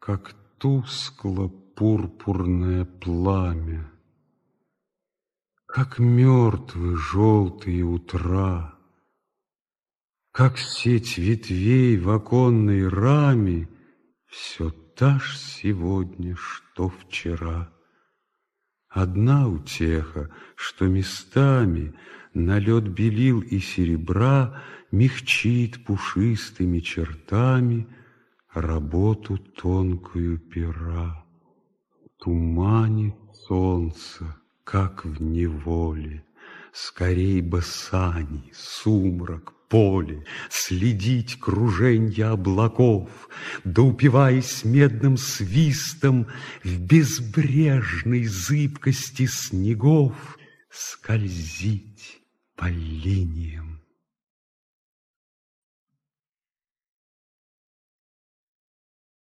как тускло пурпурное пламя, Как мертвы желтые утра, Как сеть ветвей в оконной раме Все та ж сегодня, что вчера. Одна утеха, что местами Налет белил и серебра Мягчит пушистыми чертами Работу тонкую пера. Туманит солнце, как в неволе, Скорей бы сани, сумрак, поле, Следить круженья облаков, Да упиваясь медным свистом В безбрежной зыбкости снегов, Скользить по линиям